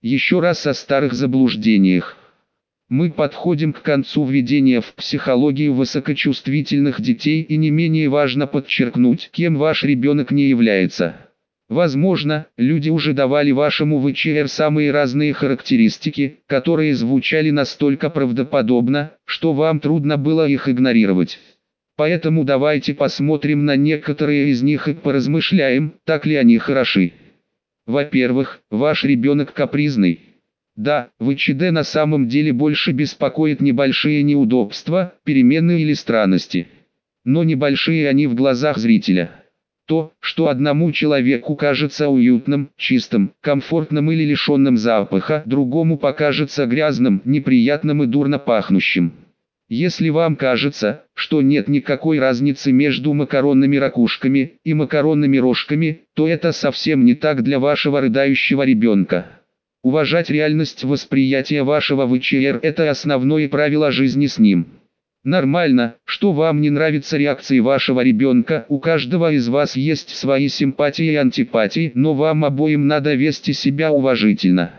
Еще раз о старых заблуждениях. Мы подходим к концу введения в психологию высокочувствительных детей и не менее важно подчеркнуть, кем ваш ребенок не является. Возможно, люди уже давали вашему ВЧР самые разные характеристики, которые звучали настолько правдоподобно, что вам трудно было их игнорировать. Поэтому давайте посмотрим на некоторые из них и поразмышляем, так ли они хороши. Во-первых, ваш ребенок капризный. Да, ВЧД на самом деле больше беспокоит небольшие неудобства, переменные или странности. Но небольшие они в глазах зрителя. То, что одному человеку кажется уютным, чистым, комфортным или лишенным запаха, другому покажется грязным, неприятным и дурно пахнущим. Если вам кажется, что нет никакой разницы между макаронными ракушками и макаронными рожками, то это совсем не так для вашего рыдающего ребенка. Уважать реальность восприятия вашего ВЧР – это основное правило жизни с ним. Нормально, что вам не нравятся реакции вашего ребенка, у каждого из вас есть свои симпатии и антипатии, но вам обоим надо вести себя уважительно.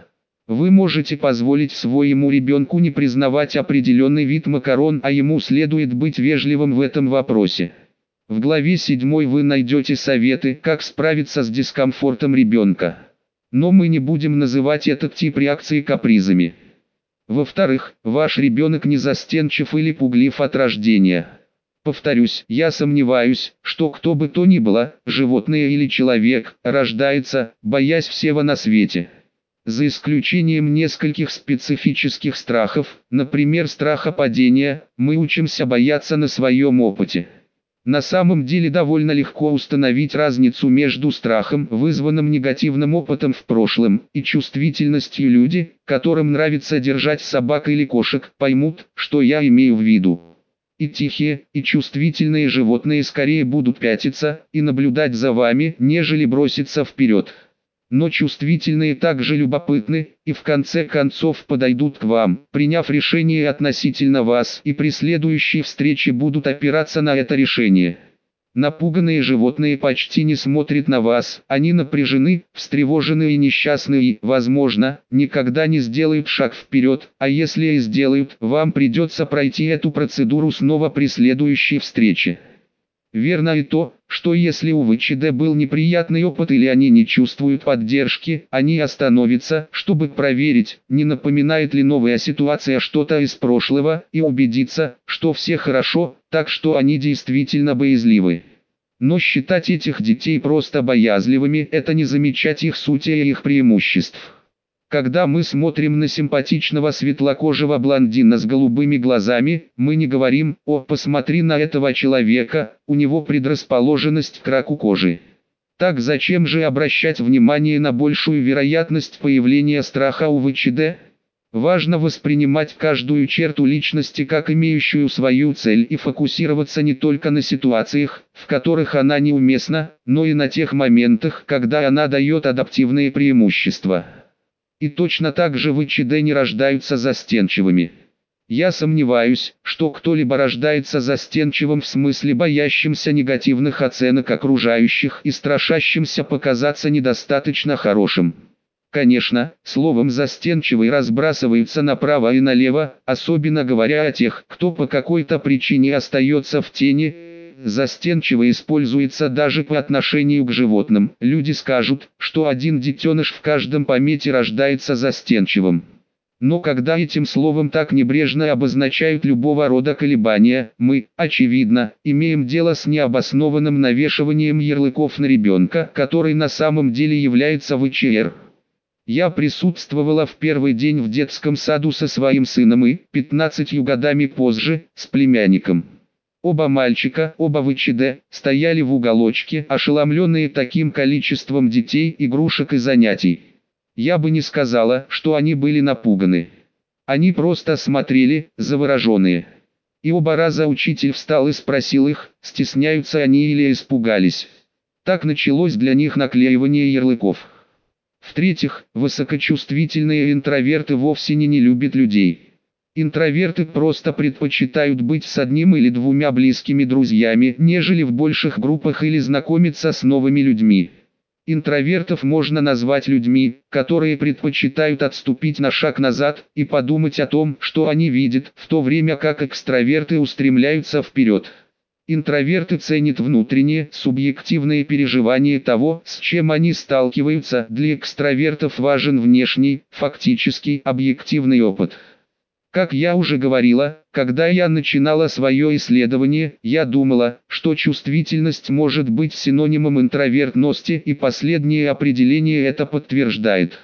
Вы можете позволить своему ребенку не признавать определенный вид макарон, а ему следует быть вежливым в этом вопросе. В главе 7 вы найдете советы, как справиться с дискомфортом ребенка. Но мы не будем называть этот тип реакции капризами. Во-вторых, ваш ребенок не застенчив или пуглив от рождения. Повторюсь, я сомневаюсь, что кто бы то ни было, животное или человек, рождается, боясь всего на свете. За исключением нескольких специфических страхов, например страха падения, мы учимся бояться на своем опыте. На самом деле довольно легко установить разницу между страхом, вызванным негативным опытом в прошлом, и чувствительностью люди, которым нравится держать собак или кошек, поймут, что я имею в виду. И тихие, и чувствительные животные скорее будут пятиться и наблюдать за вами, нежели броситься вперед но чувствительные также любопытны, и в конце концов подойдут к вам, приняв решение относительно вас, и при следующей встрече будут опираться на это решение. Напуганные животные почти не смотрят на вас, они напряжены, встревожены и несчастны и, возможно, никогда не сделают шаг вперед, а если и сделают, вам придется пройти эту процедуру снова при следующей встрече. Верно и то, что если у ВЧД был неприятный опыт или они не чувствуют поддержки, они остановятся, чтобы проверить, не напоминает ли новая ситуация что-то из прошлого, и убедиться, что все хорошо, так что они действительно боязливы. Но считать этих детей просто боязливыми – это не замечать их сути и их преимуществ. Когда мы смотрим на симпатичного светлокожего блондина с голубыми глазами, мы не говорим «О, посмотри на этого человека, у него предрасположенность к раку кожи». Так зачем же обращать внимание на большую вероятность появления страха у ВЧД? Важно воспринимать каждую черту личности как имеющую свою цель и фокусироваться не только на ситуациях, в которых она неуместна, но и на тех моментах, когда она дает адаптивные преимущества. И точно так же в не рождаются застенчивыми. Я сомневаюсь, что кто-либо рождается застенчивым в смысле боящимся негативных оценок окружающих и страшащимся показаться недостаточно хорошим. Конечно, словом застенчивый разбрасывается направо и налево, особенно говоря о тех, кто по какой-то причине остается в тени, застенчиво используется даже по отношению к животным. Люди скажут, что один детеныш в каждом помете рождается застенчивым. Но когда этим словом так небрежно обозначают любого рода колебания, мы, очевидно, имеем дело с необоснованным навешиванием ярлыков на ребенка, который на самом деле является ВЧР. Я присутствовала в первый день в детском саду со своим сыном и, 15 годами позже, с племянником. Оба мальчика, оба в ИЧД, стояли в уголочке, ошеломленные таким количеством детей, игрушек и занятий. Я бы не сказала, что они были напуганы. Они просто смотрели, завороженные. И оба раза учитель встал и спросил их, стесняются они или испугались. Так началось для них наклеивание ярлыков. В-третьих, высокочувствительные интроверты вовсе не не любят людей. Интроверты просто предпочитают быть с одним или двумя близкими друзьями, нежели в больших группах или знакомиться с новыми людьми. Интровертов можно назвать людьми, которые предпочитают отступить на шаг назад и подумать о том, что они видят, в то время как экстраверты устремляются вперед. Интроверты ценят внутренние, субъективные переживания того, с чем они сталкиваются. Для экстравертов важен внешний, фактический, объективный опыт. Как я уже говорила, когда я начинала свое исследование, я думала, что чувствительность может быть синонимом интровертности и последнее определение это подтверждает.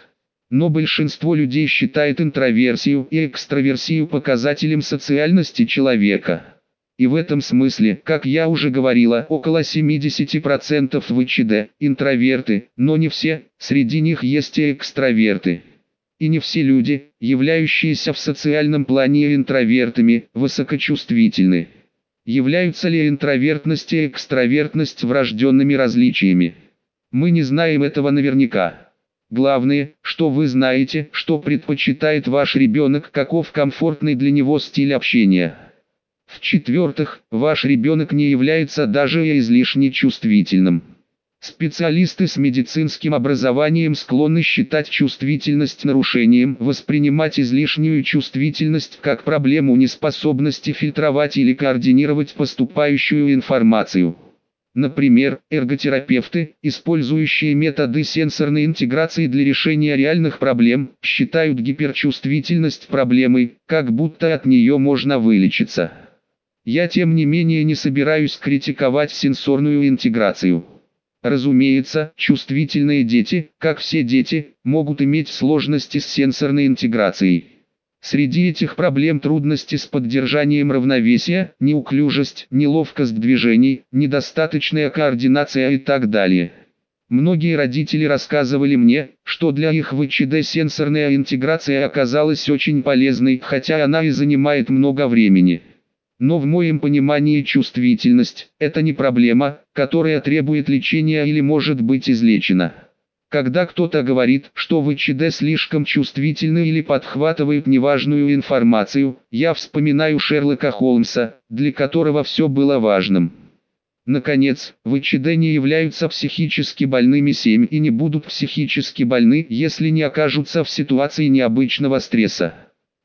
Но большинство людей считает интроверсию и экстраверсию показателем социальности человека. И в этом смысле, как я уже говорила, около 70% ВЧД – интроверты, но не все, среди них есть и экстраверты. И не все люди, являющиеся в социальном плане интровертами, высокочувствительны. Являются ли интровертность и экстравертность врожденными различиями? Мы не знаем этого наверняка. Главное, что вы знаете, что предпочитает ваш ребенок, каков комфортный для него стиль общения. В-четвертых, ваш ребенок не является даже излишне чувствительным. Специалисты с медицинским образованием склонны считать чувствительность нарушением, воспринимать излишнюю чувствительность как проблему неспособности фильтровать или координировать поступающую информацию. Например, эрготерапевты, использующие методы сенсорной интеграции для решения реальных проблем, считают гиперчувствительность проблемой, как будто от нее можно вылечиться. Я тем не менее не собираюсь критиковать сенсорную интеграцию. Разумеется, чувствительные дети, как все дети, могут иметь сложности с сенсорной интеграцией. Среди этих проблем трудности с поддержанием равновесия, неуклюжесть, неловкость движений, недостаточная координация и так далее. Многие родители рассказывали мне, что для их ВЧД сенсорная интеграция оказалась очень полезной, хотя она и занимает много времени. Но в моем понимании чувствительность – это не проблема, которая требует лечения или может быть излечена. Когда кто-то говорит, что ВЧД слишком чувствительны или подхватывают неважную информацию, я вспоминаю Шерлока Холмса, для которого все было важным. Наконец, ВЧД не являются психически больными 7 и не будут психически больны, если не окажутся в ситуации необычного стресса.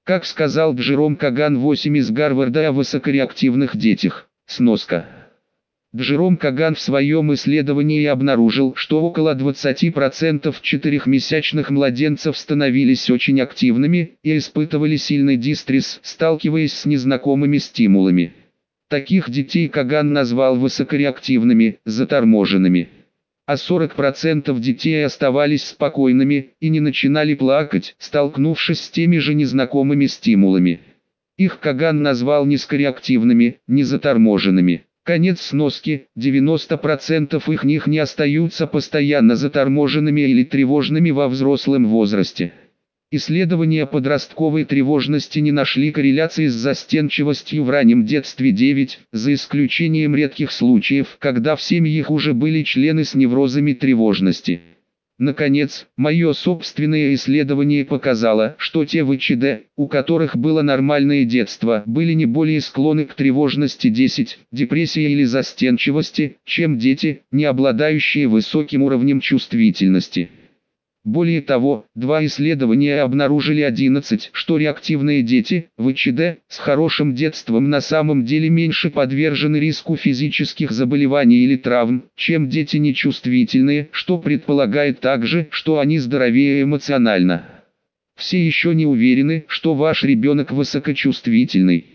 Как сказал Джером Каган 8 из Гарварда о высокореактивных детях. Сноска. Джером Каган в своем исследовании обнаружил, что около 20% четырехмесячных младенцев становились очень активными и испытывали сильный дистресс, сталкиваясь с незнакомыми стимулами. Таких детей Каган назвал высокореактивными, заторможенными а 40% детей оставались спокойными и не начинали плакать, столкнувшись с теми же незнакомыми стимулами. Их Каган назвал низкореактивными, незаторможенными. Конец сноски, 90% их них не остаются постоянно заторможенными или тревожными во взрослом возрасте. Исследования подростковой тревожности не нашли корреляции с застенчивостью в раннем детстве 9, за исключением редких случаев, когда в семьях уже были члены с неврозами тревожности. Наконец, мое собственное исследование показало, что те ВЧД, у которых было нормальное детство, были не более склонны к тревожности 10, депрессии или застенчивости, чем дети, не обладающие высоким уровнем чувствительности. Более того, два исследования обнаружили 11, что реактивные дети, ВЧД, с хорошим детством на самом деле меньше подвержены риску физических заболеваний или травм, чем дети нечувствительные, что предполагает также, что они здоровее эмоционально. Все еще не уверены, что ваш ребенок высокочувствительный.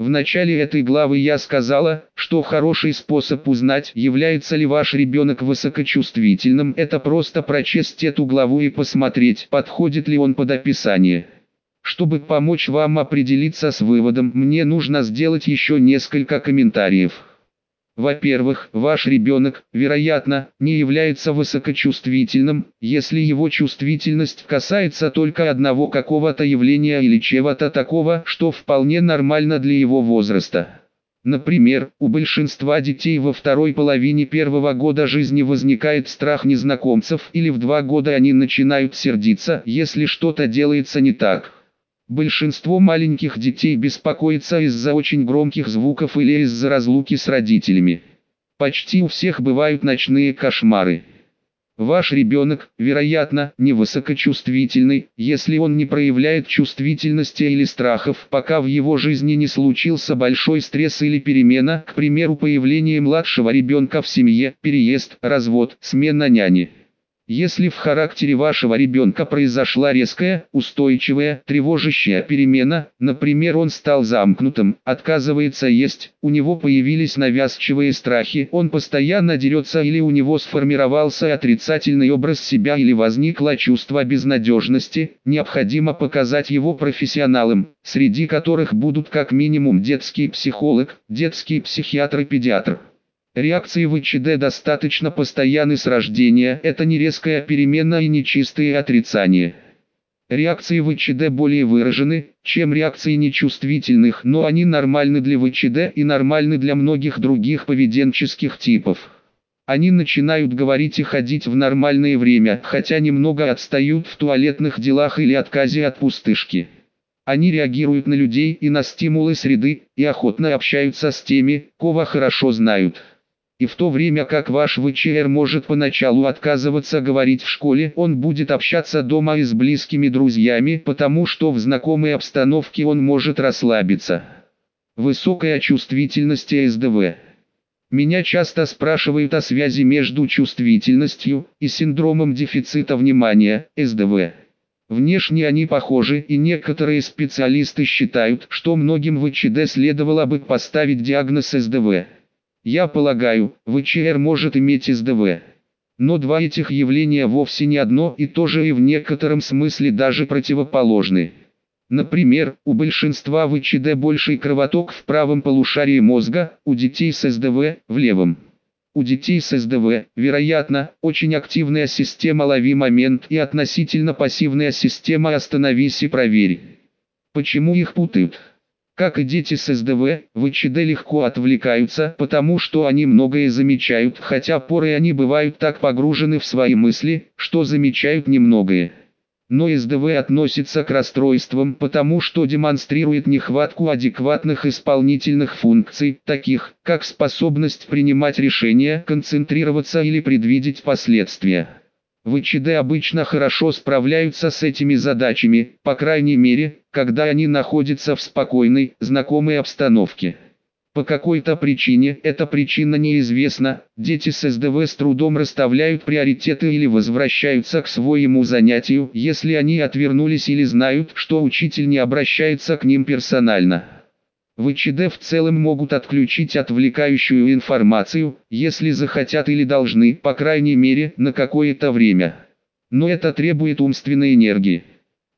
В начале этой главы я сказала, что хороший способ узнать, является ли ваш ребенок высокочувствительным, это просто прочесть эту главу и посмотреть, подходит ли он под описание. Чтобы помочь вам определиться с выводом, мне нужно сделать еще несколько комментариев. Во-первых, ваш ребенок, вероятно, не является высокочувствительным, если его чувствительность касается только одного какого-то явления или чего-то такого, что вполне нормально для его возраста. Например, у большинства детей во второй половине первого года жизни возникает страх незнакомцев или в два года они начинают сердиться, если что-то делается не так. Большинство маленьких детей беспокоится из-за очень громких звуков или из-за разлуки с родителями. Почти у всех бывают ночные кошмары. Ваш ребенок, вероятно, невысокочувствительный, если он не проявляет чувствительности или страхов, пока в его жизни не случился большой стресс или перемена, к примеру появление младшего ребенка в семье, переезд, развод, смена няни. Если в характере вашего ребенка произошла резкая, устойчивая, тревожащая перемена, например он стал замкнутым, отказывается есть, у него появились навязчивые страхи, он постоянно дерется или у него сформировался отрицательный образ себя или возникло чувство безнадежности, необходимо показать его профессионалам, среди которых будут как минимум детский психолог, детский психиатр и педиатр. Реакции в ИЧД достаточно постоянны с рождения, это не резкая перемена и не чистые отрицания. Реакции в ИЧД более выражены, чем реакции нечувствительных, но они нормальны для ВЧД и нормальны для многих других поведенческих типов. Они начинают говорить и ходить в нормальное время, хотя немного отстают в туалетных делах или отказе от пустышки. Они реагируют на людей и на стимулы среды, и охотно общаются с теми, кого хорошо знают. И в то время как ваш ВЧР может поначалу отказываться говорить в школе, он будет общаться дома и с близкими друзьями, потому что в знакомой обстановке он может расслабиться. Высокая чувствительность СДВ. Меня часто спрашивают о связи между чувствительностью и синдромом дефицита внимания, СДВ. Внешне они похожи и некоторые специалисты считают, что многим ВЧД следовало бы поставить диагноз СДВ. Я полагаю, ВЧР может иметь СДВ. Но два этих явления вовсе не одно и то же и в некотором смысле даже противоположны. Например, у большинства ВЧД больший кровоток в правом полушарии мозга, у детей с СДВ – в левом. У детей с СДВ, вероятно, очень активная система «Лови момент» и относительно пассивная система «Остановись и проверь». Почему их путают? Как и дети с СДВ, в легко отвлекаются, потому что они многое замечают, хотя порой они бывают так погружены в свои мысли, что замечают немногое. Но СДВ относится к расстройствам, потому что демонстрирует нехватку адекватных исполнительных функций, таких, как способность принимать решения, концентрироваться или предвидеть последствия. ВЧД обычно хорошо справляются с этими задачами, по крайней мере, когда они находятся в спокойной, знакомой обстановке. По какой-то причине, эта причина неизвестна, дети с СДВ с трудом расставляют приоритеты или возвращаются к своему занятию, если они отвернулись или знают, что учитель не обращается к ним персонально. ВЧД в целом могут отключить отвлекающую информацию, если захотят или должны, по крайней мере, на какое-то время. Но это требует умственной энергии.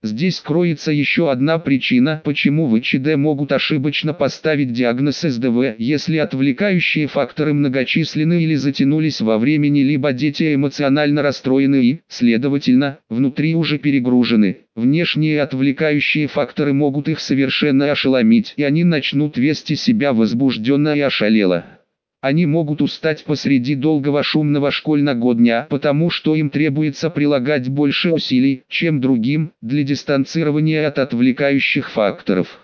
Здесь кроется еще одна причина, почему в ИЧД могут ошибочно поставить диагноз СДВ, если отвлекающие факторы многочисленны или затянулись во времени, либо дети эмоционально расстроены и, следовательно, внутри уже перегружены. Внешние отвлекающие факторы могут их совершенно ошеломить, и они начнут вести себя возбужденно и ошалело. Они могут устать посреди долгого шумного школьного дня, потому что им требуется прилагать больше усилий, чем другим, для дистанцирования от отвлекающих факторов.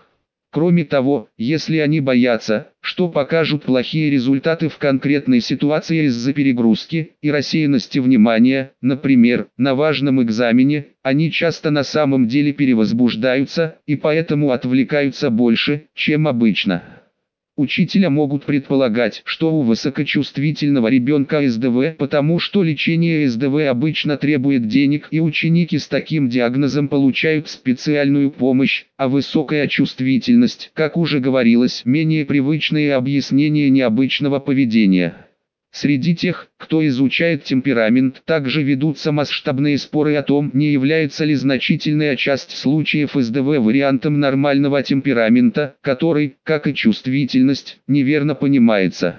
Кроме того, если они боятся, что покажут плохие результаты в конкретной ситуации из-за перегрузки и рассеянности внимания, например, на важном экзамене, они часто на самом деле перевозбуждаются и поэтому отвлекаются больше, чем обычно. Учителя могут предполагать, что у высокочувствительного ребенка СДВ, потому что лечение СДВ обычно требует денег и ученики с таким диагнозом получают специальную помощь, а высокая чувствительность, как уже говорилось, менее привычные объяснения необычного поведения. Среди тех, кто изучает темперамент, также ведутся масштабные споры о том, не является ли значительная часть случаев СДВ вариантом нормального темперамента, который, как и чувствительность, неверно понимается.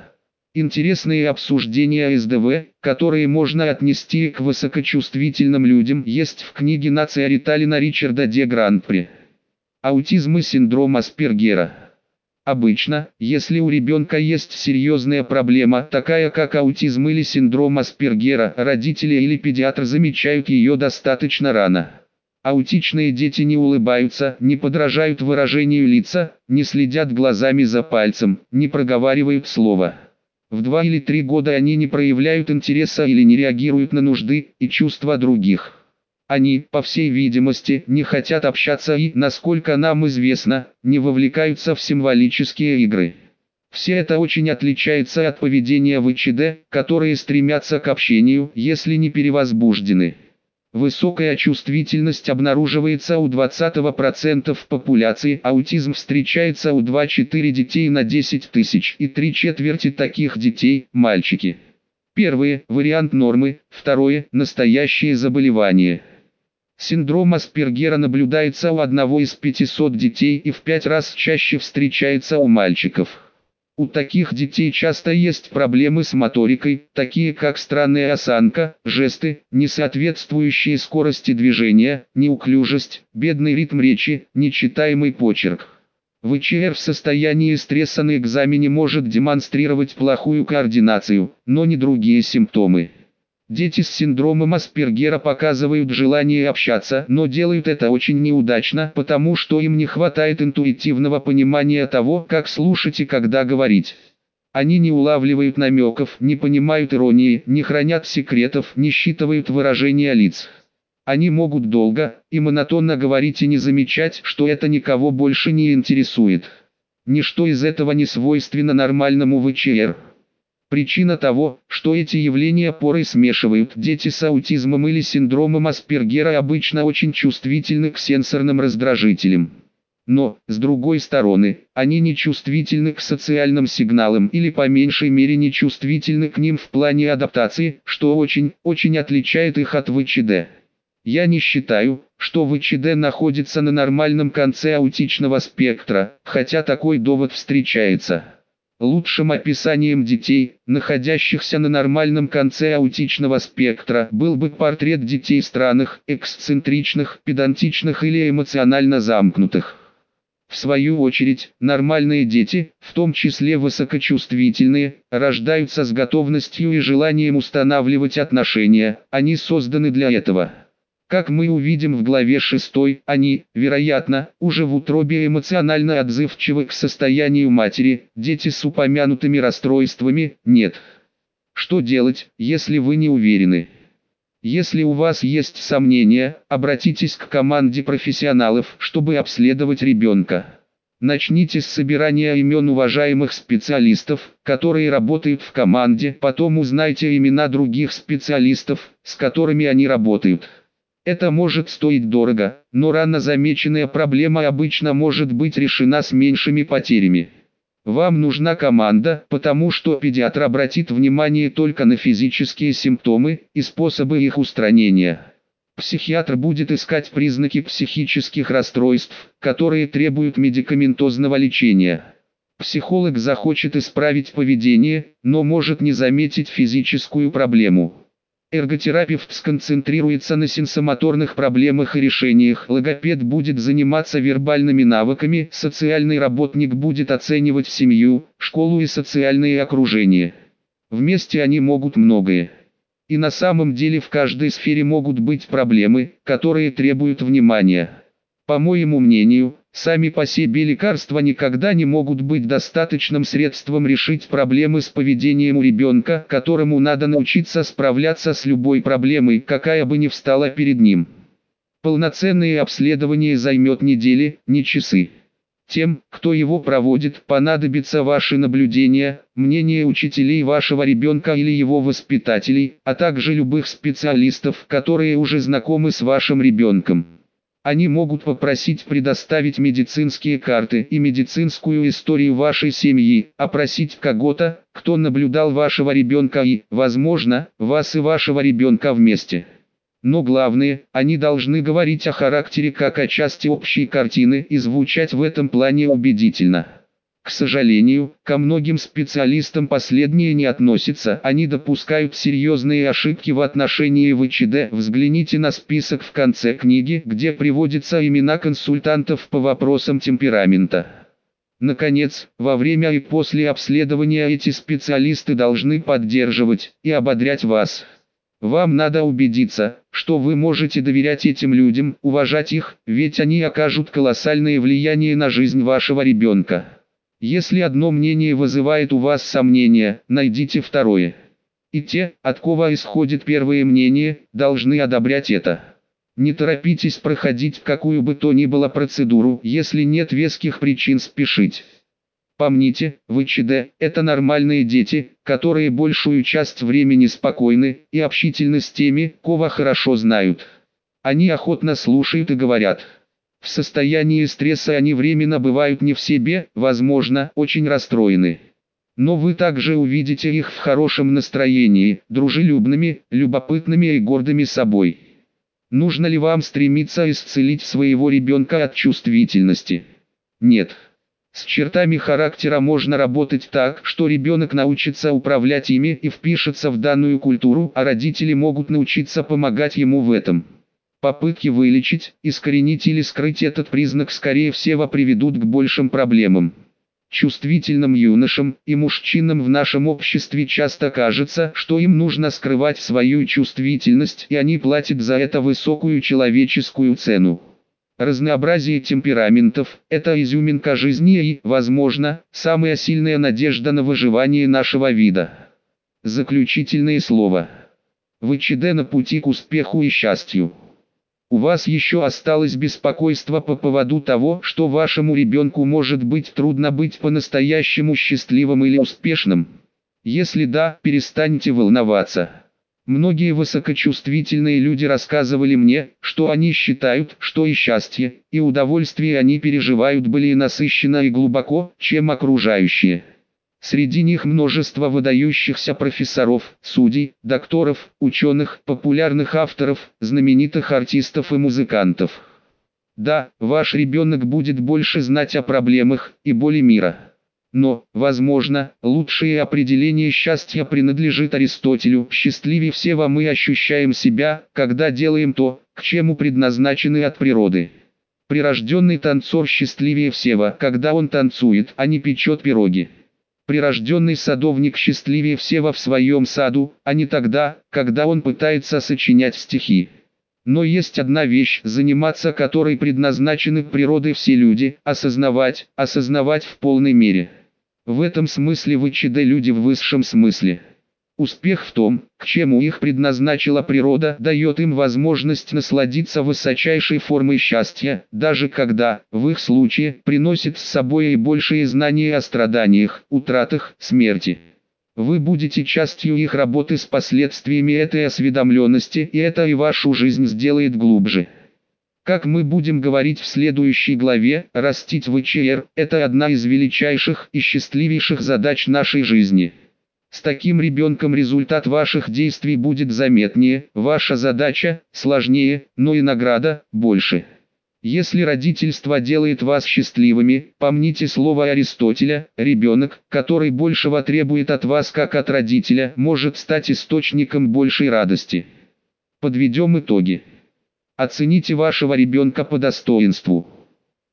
Интересные обсуждения СДВ, которые можно отнести к высокочувствительным людям, есть в книге «Нация Риталина» Ричарда Де Гран-при. Аутизм и синдром Аспергера. Обычно, если у ребенка есть серьезная проблема, такая как аутизм или синдром Аспергера, родители или педиатр замечают ее достаточно рано. Аутичные дети не улыбаются, не подражают выражению лица, не следят глазами за пальцем, не проговаривают слова. В два или три года они не проявляют интереса или не реагируют на нужды и чувства других. Они, по всей видимости, не хотят общаться и, насколько нам известно, не вовлекаются в символические игры. Все это очень отличается от поведения ВЧД, которые стремятся к общению, если не перевозбуждены. Высокая чувствительность обнаруживается у 20% популяции, аутизм встречается у 2-4 детей на 10 тысяч и три четверти таких детей – мальчики. Первое – вариант нормы, второе – настоящее заболевание. Синдром Аспергера наблюдается у одного из 500 детей и в пять раз чаще встречается у мальчиков. У таких детей часто есть проблемы с моторикой, такие как странная осанка, жесты, несоответствующие скорости движения, неуклюжесть, бедный ритм речи, нечитаемый почерк. ВЧР в состоянии стресса на экзамене может демонстрировать плохую координацию, но не другие симптомы. Дети с синдромом Аспергера показывают желание общаться, но делают это очень неудачно, потому что им не хватает интуитивного понимания того, как слушать и когда говорить. Они не улавливают намеков, не понимают иронии, не хранят секретов, не считывают выражения лиц. Они могут долго и монотонно говорить и не замечать, что это никого больше не интересует. Ничто из этого не свойственно нормальному ВЧР. Причина того, что эти явления порой смешивают дети с аутизмом или синдромом Аспергера обычно очень чувствительны к сенсорным раздражителям. Но, с другой стороны, они не чувствительны к социальным сигналам или по меньшей мере не чувствительны к ним в плане адаптации, что очень, очень отличает их от ВЧД. Я не считаю, что ВЧД находится на нормальном конце аутичного спектра, хотя такой довод встречается. Лучшим описанием детей, находящихся на нормальном конце аутичного спектра, был бы портрет детей странных, эксцентричных, педантичных или эмоционально замкнутых. В свою очередь, нормальные дети, в том числе высокочувствительные, рождаются с готовностью и желанием устанавливать отношения, они созданы для этого. Как мы увидим в главе 6, они, вероятно, уже в утробе эмоционально отзывчивы к состоянию матери, дети с упомянутыми расстройствами – нет. Что делать, если вы не уверены? Если у вас есть сомнения, обратитесь к команде профессионалов, чтобы обследовать ребенка. Начните с собирания имен уважаемых специалистов, которые работают в команде, потом узнайте имена других специалистов, с которыми они работают. Это может стоить дорого, но рано замеченная проблема обычно может быть решена с меньшими потерями. Вам нужна команда, потому что педиатр обратит внимание только на физические симптомы и способы их устранения. Психиатр будет искать признаки психических расстройств, которые требуют медикаментозного лечения. Психолог захочет исправить поведение, но может не заметить физическую проблему. Эрготерапевт сконцентрируется на сенсомоторных проблемах и решениях, логопед будет заниматься вербальными навыками, социальный работник будет оценивать семью, школу и социальные окружения. Вместе они могут многое. И на самом деле в каждой сфере могут быть проблемы, которые требуют внимания. По моему мнению, Сами по себе лекарства никогда не могут быть достаточным средством решить проблемы с поведением у ребенка, которому надо научиться справляться с любой проблемой, какая бы ни встала перед ним. Полноценное обследование займет недели, не часы. Тем, кто его проводит, понадобится ваши наблюдения, мнение учителей вашего ребенка или его воспитателей, а также любых специалистов, которые уже знакомы с вашим ребенком. Они могут попросить предоставить медицинские карты и медицинскую историю вашей семьи, опросить кого-то, кто наблюдал вашего ребенка и, возможно, вас и вашего ребенка вместе. Но главное, они должны говорить о характере как о части общей картины и звучать в этом плане убедительно. К сожалению, ко многим специалистам последние не относятся, они допускают серьезные ошибки в отношении ВЧД. Взгляните на список в конце книги, где приводятся имена консультантов по вопросам темперамента. Наконец, во время и после обследования эти специалисты должны поддерживать и ободрять вас. Вам надо убедиться, что вы можете доверять этим людям, уважать их, ведь они окажут колоссальное влияние на жизнь вашего ребенка. Если одно мнение вызывает у вас сомнения, найдите второе. И те, от кого исходит первое мнение, должны одобрять это. Не торопитесь проходить какую бы то ни было процедуру, если нет веских причин спешить. Помните, вы ЧД – это нормальные дети, которые большую часть времени спокойны и общительны с теми, кого хорошо знают. Они охотно слушают и говорят. В состоянии стресса они временно бывают не в себе, возможно, очень расстроены. Но вы также увидите их в хорошем настроении, дружелюбными, любопытными и гордыми собой. Нужно ли вам стремиться исцелить своего ребенка от чувствительности? Нет. С чертами характера можно работать так, что ребенок научится управлять ими и впишется в данную культуру, а родители могут научиться помогать ему в этом. Попытки вылечить, искоренить или скрыть этот признак скорее всего приведут к большим проблемам. Чувствительным юношам и мужчинам в нашем обществе часто кажется, что им нужно скрывать свою чувствительность и они платят за это высокую человеческую цену. Разнообразие темпераментов – это изюминка жизни и, возможно, самая сильная надежда на выживание нашего вида. Заключительное слово. Вы ЧД на пути к успеху и счастью. У вас еще осталось беспокойство по поводу того, что вашему ребенку может быть трудно быть по-настоящему счастливым или успешным. Если да, перестаньте волноваться. Многие высокочувствительные люди рассказывали мне, что они считают, что и счастье, и удовольствие они переживают более насыщенно и глубоко, чем окружающие. Среди них множество выдающихся профессоров, судей, докторов, ученых, популярных авторов, знаменитых артистов и музыкантов. Да, ваш ребенок будет больше знать о проблемах и боли мира. Но, возможно, лучшее определение счастья принадлежит Аристотелю. Счастливее всего мы ощущаем себя, когда делаем то, к чему предназначены от природы. Прирожденный танцор счастливее всего, когда он танцует, а не печет пироги. Прирожденный садовник счастливее всего в своем саду, а не тогда, когда он пытается сочинять стихи. Но есть одна вещь, заниматься которой предназначены природой все люди, осознавать, осознавать в полной мере. В этом смысле вы ЧД люди в высшем смысле. Успех в том, к чему их предназначила природа, дает им возможность насладиться высочайшей формой счастья, даже когда, в их случае, приносит с собой и большие знания о страданиях, утратах, смерти. Вы будете частью их работы с последствиями этой осведомленности, и это и вашу жизнь сделает глубже. Как мы будем говорить в следующей главе, растить ВЧР – это одна из величайших и счастливейших задач нашей жизни. С таким ребенком результат ваших действий будет заметнее, ваша задача – сложнее, но и награда – больше. Если родительство делает вас счастливыми, помните слово Аристотеля, ребенок, который большего требует от вас как от родителя, может стать источником большей радости. Подведем итоги. Оцените вашего ребенка по достоинству.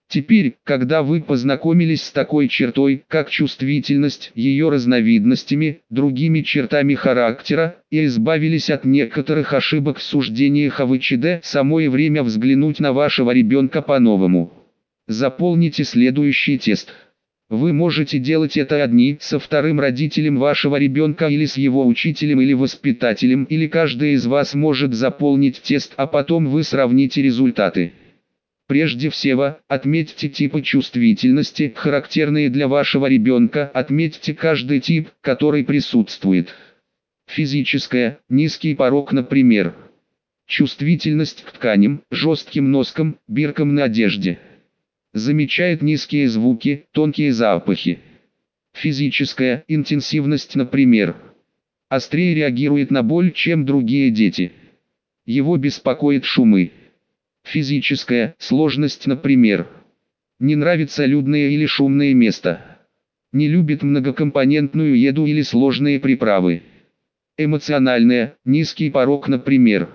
Теперь, когда вы познакомились с такой чертой, как чувствительность, ее разновидностями, другими чертами характера, и избавились от некоторых ошибок в суждениях о ВЧД, самое время взглянуть на вашего ребенка по-новому. Заполните следующий тест. Вы можете делать это одни, со вторым родителем вашего ребенка или с его учителем или воспитателем, или каждый из вас может заполнить тест, а потом вы сравните результаты. Прежде всего, отметьте типы чувствительности, характерные для вашего ребенка, отметьте каждый тип, который присутствует. Физическая, низкий порог, например. Чувствительность к тканям, жестким носкам, биркам на одежде. Замечает низкие звуки, тонкие запахи. Физическая интенсивность, например. Острее реагирует на боль, чем другие дети. Его беспокоит шумы. Физическая сложность, например. Не нравится людное или шумное место. Не любит многокомпонентную еду или сложные приправы. Эмоциональная, низкий порог, например.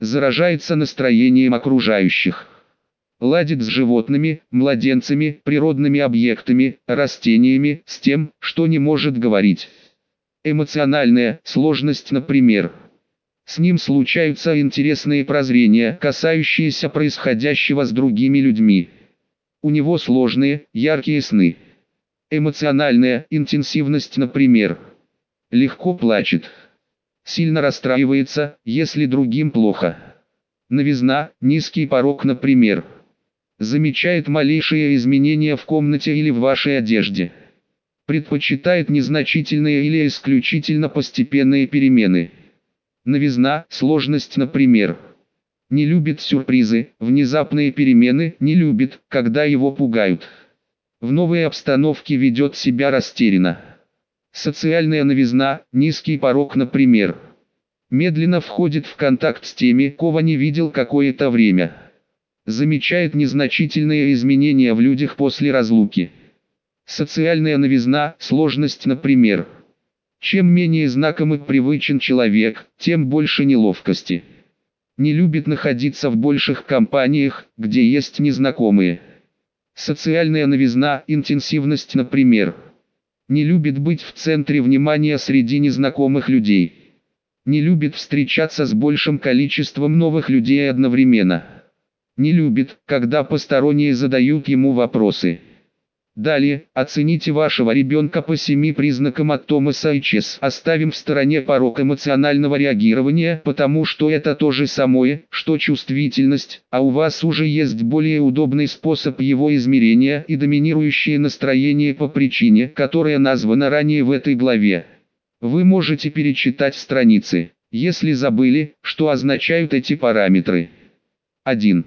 Заражается настроением окружающих ладит с животными, младенцами, природными объектами, растениями, с тем, что не может говорить. Эмоциональная сложность, например. С ним случаются интересные прозрения, касающиеся происходящего с другими людьми. У него сложные, яркие сны. Эмоциональная интенсивность, например. Легко плачет. Сильно расстраивается, если другим плохо. Новизна, низкий порог, например. Замечает малейшие изменения в комнате или в вашей одежде. Предпочитает незначительные или исключительно постепенные перемены. Новизна, сложность, например. Не любит сюрпризы, внезапные перемены, не любит, когда его пугают. В новой обстановке ведет себя растерянно. Социальная новизна, низкий порог, например. Медленно входит в контакт с теми, кого не видел какое-то время. Замечает незначительные изменения в людях после разлуки. Социальная новизна, сложность, например. Чем менее знаком и привычен человек, тем больше неловкости. Не любит находиться в больших компаниях, где есть незнакомые. Социальная новизна, интенсивность, например. Не любит быть в центре внимания среди незнакомых людей. Не любит встречаться с большим количеством новых людей одновременно. Не любит, когда посторонние задают ему вопросы. Далее, оцените вашего ребенка по семи признакам от Томаса и Чес. Оставим в стороне порог эмоционального реагирования, потому что это то же самое, что чувствительность, а у вас уже есть более удобный способ его измерения и доминирующее настроение по причине, которая названа ранее в этой главе. Вы можете перечитать страницы, если забыли, что означают эти параметры. 1.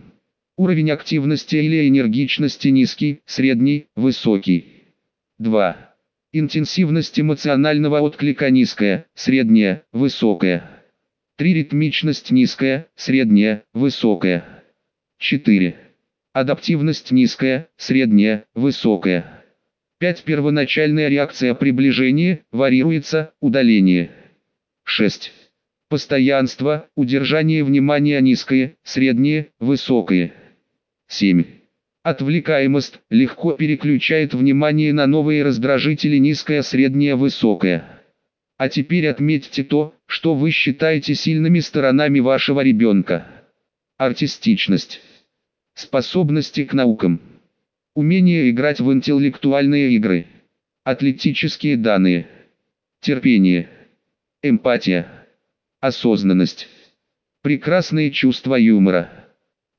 Уровень активности или энергичности низкий, средний, высокий. 2. Интенсивность эмоционального отклика низкая, средняя, высокая. 3. Ритмичность низкая, средняя, высокая. 4. Адаптивность низкая, средняя, высокая. 5. Первоначальная реакция приближения, варьируется, удаление. 6. Постоянство, удержание внимания низкое, среднее, высокое. 7. Отвлекаемость легко переключает внимание на новые раздражители низкое, среднее, высокое. А теперь отметьте то, что вы считаете сильными сторонами вашего ребенка. Артистичность. Способности к наукам. Умение играть в интеллектуальные игры. Атлетические данные. Терпение. Эмпатия. Осознанность. Прекрасные чувства юмора.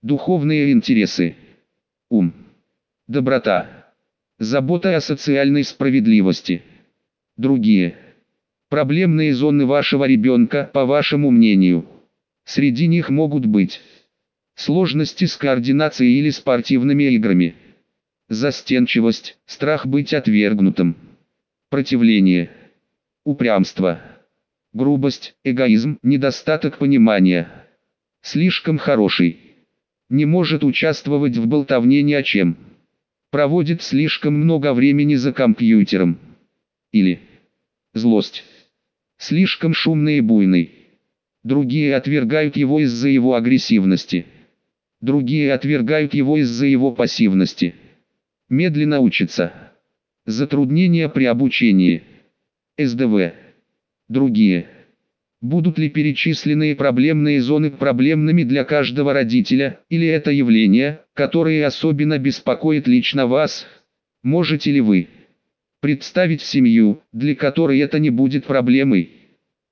Духовные интересы. Ум. Доброта. Забота о социальной справедливости. Другие. Проблемные зоны вашего ребенка, по вашему мнению. Среди них могут быть сложности с координацией или спортивными играми. Застенчивость, страх быть отвергнутым. Противление. Упрямство. Грубость, эгоизм, недостаток понимания. Слишком хороший не может участвовать в болтовне ни о чем. Проводит слишком много времени за компьютером. Или злость. Слишком шумный и буйный. Другие отвергают его из-за его агрессивности. Другие отвергают его из-за его пассивности. Медленно учится. Затруднения при обучении. СДВ. Другие. Будут ли перечисленные проблемные зоны проблемными для каждого родителя, или это явление, которое особенно беспокоит лично вас? Можете ли вы представить семью, для которой это не будет проблемой?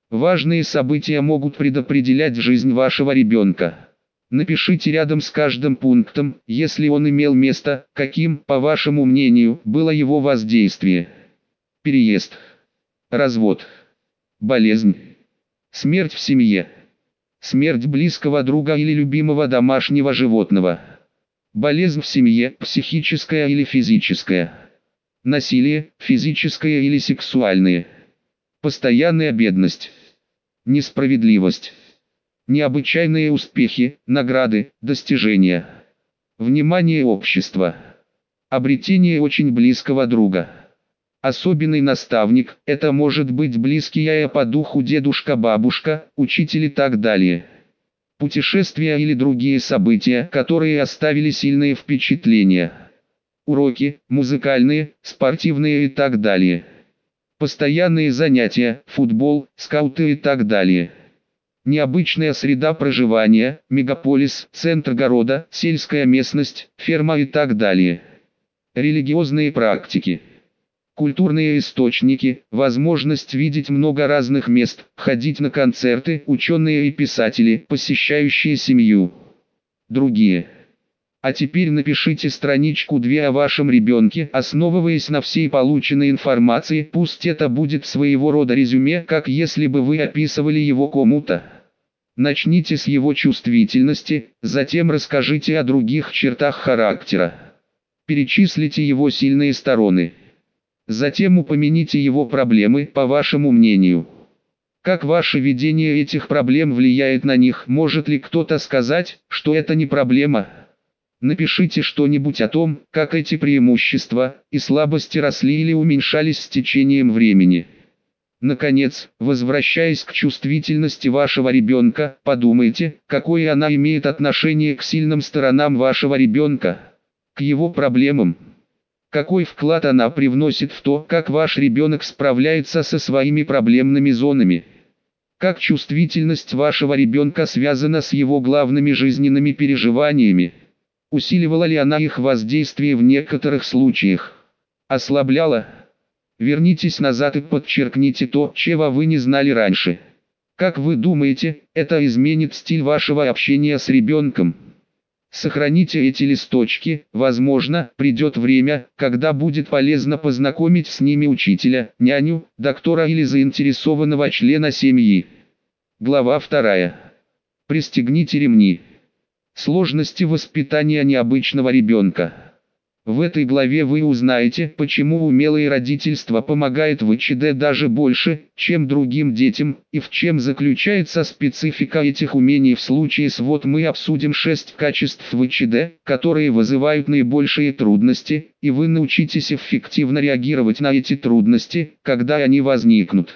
Важные события могут предопределять жизнь вашего ребенка. Напишите рядом с каждым пунктом, если он имел место, каким, по вашему мнению, было его воздействие. Переезд. Развод. Болезнь. Смерть в семье. Смерть близкого друга или любимого домашнего животного. Болезнь в семье, психическая или физическая. Насилие, физическое или сексуальное. Постоянная бедность. Несправедливость. Необычайные успехи, награды, достижения. Внимание общества. Обретение очень близкого друга. Особенный наставник – это может быть близкий я по духу дедушка-бабушка, учитель и так далее. Путешествия или другие события, которые оставили сильные впечатления. Уроки, музыкальные, спортивные и так далее. Постоянные занятия, футбол, скауты и так далее. Необычная среда проживания, мегаполис, центр города, сельская местность, ферма и так далее. Религиозные практики. Культурные источники, возможность видеть много разных мест, ходить на концерты, ученые и писатели, посещающие семью. Другие. А теперь напишите страничку 2 о вашем ребенке, основываясь на всей полученной информации, пусть это будет своего рода резюме, как если бы вы описывали его кому-то. Начните с его чувствительности, затем расскажите о других чертах характера. Перечислите его сильные стороны. Затем упомяните его проблемы, по вашему мнению. Как ваше видение этих проблем влияет на них, может ли кто-то сказать, что это не проблема? Напишите что-нибудь о том, как эти преимущества и слабости росли или уменьшались с течением времени. Наконец, возвращаясь к чувствительности вашего ребенка, подумайте, какое она имеет отношение к сильным сторонам вашего ребенка, к его проблемам. Какой вклад она привносит в то, как ваш ребенок справляется со своими проблемными зонами? Как чувствительность вашего ребенка связана с его главными жизненными переживаниями? Усиливала ли она их воздействие в некоторых случаях? Ослабляла? Вернитесь назад и подчеркните то, чего вы не знали раньше. Как вы думаете, это изменит стиль вашего общения с ребенком? Сохраните эти листочки, возможно, придет время, когда будет полезно познакомить с ними учителя, няню, доктора или заинтересованного члена семьи. Глава 2. Пристегните ремни. Сложности воспитания необычного ребенка. В этой главе вы узнаете, почему умелое родительство помогает в ВЧД даже больше, чем другим детям, и в чем заключается специфика этих умений в случае с вот мы обсудим 6 качеств ВЧД, которые вызывают наибольшие трудности, и вы научитесь эффективно реагировать на эти трудности, когда они возникнут.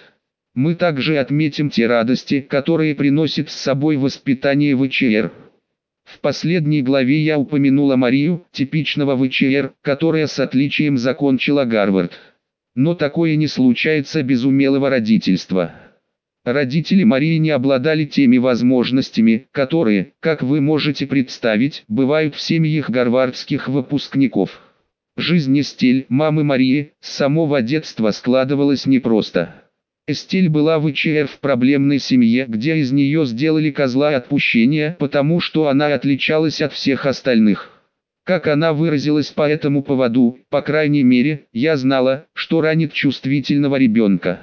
Мы также отметим те радости, которые приносит с собой воспитание ВЧР. В последней главе я упомянула Марию, типичного ВЧР, которая с отличием закончила Гарвард. Но такое не случается без умелого родительства. Родители Марии не обладали теми возможностями, которые, как вы можете представить, бывают в семьях гарвардских выпускников. Жизнь Эстель, мамы Марии, с самого детства складывалась непросто. Эстель была в ИЧР в проблемной семье, где из нее сделали козла отпущения, потому что она отличалась от всех остальных. Как она выразилась по этому поводу, по крайней мере, я знала, что ранит чувствительного ребенка.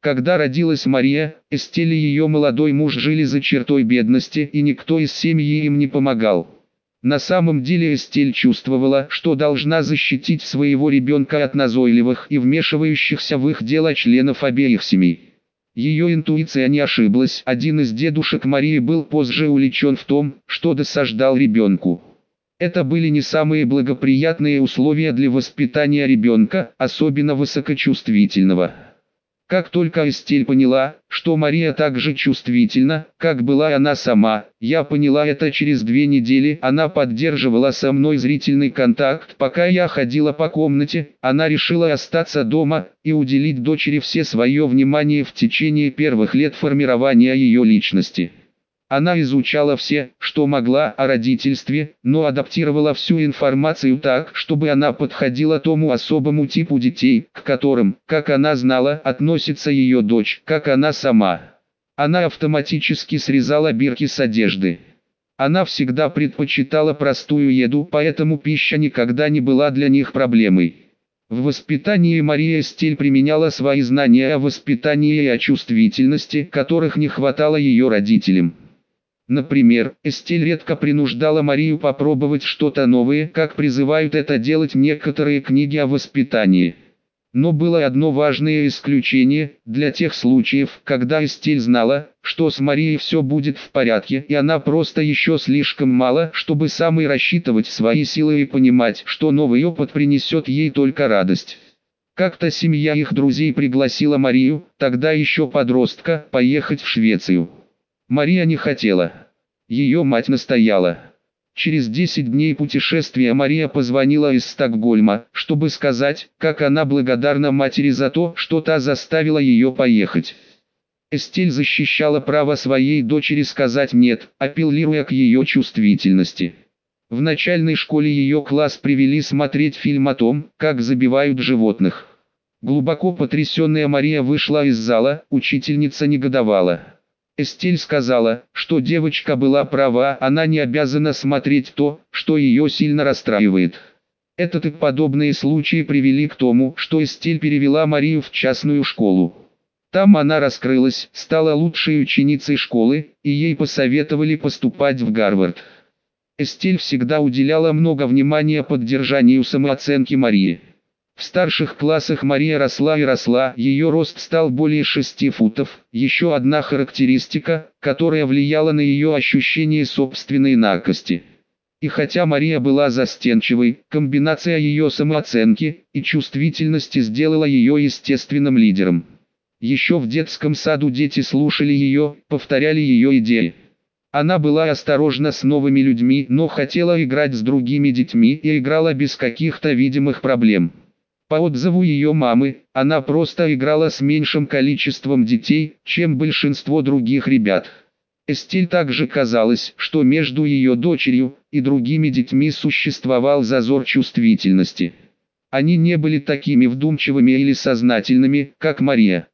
Когда родилась Мария, Эстель и ее молодой муж жили за чертой бедности и никто из семьи им не помогал. На самом деле Эстель чувствовала, что должна защитить своего ребенка от назойливых и вмешивающихся в их дело членов обеих семей. Ее интуиция не ошиблась, один из дедушек Марии был позже увлечен в том, что досаждал ребенку. Это были не самые благоприятные условия для воспитания ребенка, особенно высокочувствительного. Как только Эстель поняла, что Мария так же чувствительна, как была она сама, я поняла это через две недели. Она поддерживала со мной зрительный контакт, пока я ходила по комнате. Она решила остаться дома и уделить дочери все свое внимание в течение первых лет формирования ее личности. Она изучала все, что могла о родительстве, но адаптировала всю информацию так, чтобы она подходила тому особому типу детей, к которым, как она знала, относится ее дочь, как она сама. Она автоматически срезала бирки с одежды. Она всегда предпочитала простую еду, поэтому пища никогда не была для них проблемой. В воспитании Мария Стиль применяла свои знания о воспитании и о чувствительности, которых не хватало ее родителям. Например, Эстель редко принуждала Марию попробовать что-то новое, как призывают это делать некоторые книги о воспитании. Но было одно важное исключение, для тех случаев, когда Эстель знала, что с Марией все будет в порядке и она просто еще слишком мало, чтобы самой рассчитывать свои силы и понимать, что новый опыт принесет ей только радость. Как-то семья их друзей пригласила Марию, тогда еще подростка, поехать в Швецию. Мария не хотела. Ее мать настояла. Через 10 дней путешествия Мария позвонила из Стокгольма, чтобы сказать, как она благодарна матери за то, что та заставила ее поехать. Эстель защищала право своей дочери сказать «нет», апеллируя к ее чувствительности. В начальной школе ее класс привели смотреть фильм о том, как забивают животных. Глубоко потрясенная Мария вышла из зала, учительница негодовала. Эстель сказала, что девочка была права, она не обязана смотреть то, что ее сильно расстраивает. Этот и подобные случаи привели к тому, что Эстель перевела Марию в частную школу. Там она раскрылась, стала лучшей ученицей школы, и ей посоветовали поступать в Гарвард. Эстель всегда уделяла много внимания поддержанию самооценки Марии. В старших классах Мария росла и росла, ее рост стал более 6 футов. Еще одна характеристика, которая влияла на ее ощущение собственной накости. И хотя Мария была застенчивой, комбинация ее самооценки и чувствительности сделала ее естественным лидером. Еще в детском саду дети слушали ее, повторяли ее идеи. Она была осторожна с новыми людьми, но хотела играть с другими детьми и играла без каких-то видимых проблем. По отзыву ее мамы, она просто играла с меньшим количеством детей, чем большинство других ребят. Эстиль также казалось, что между ее дочерью и другими детьми существовал зазор чувствительности. Они не были такими вдумчивыми или сознательными, как Мария.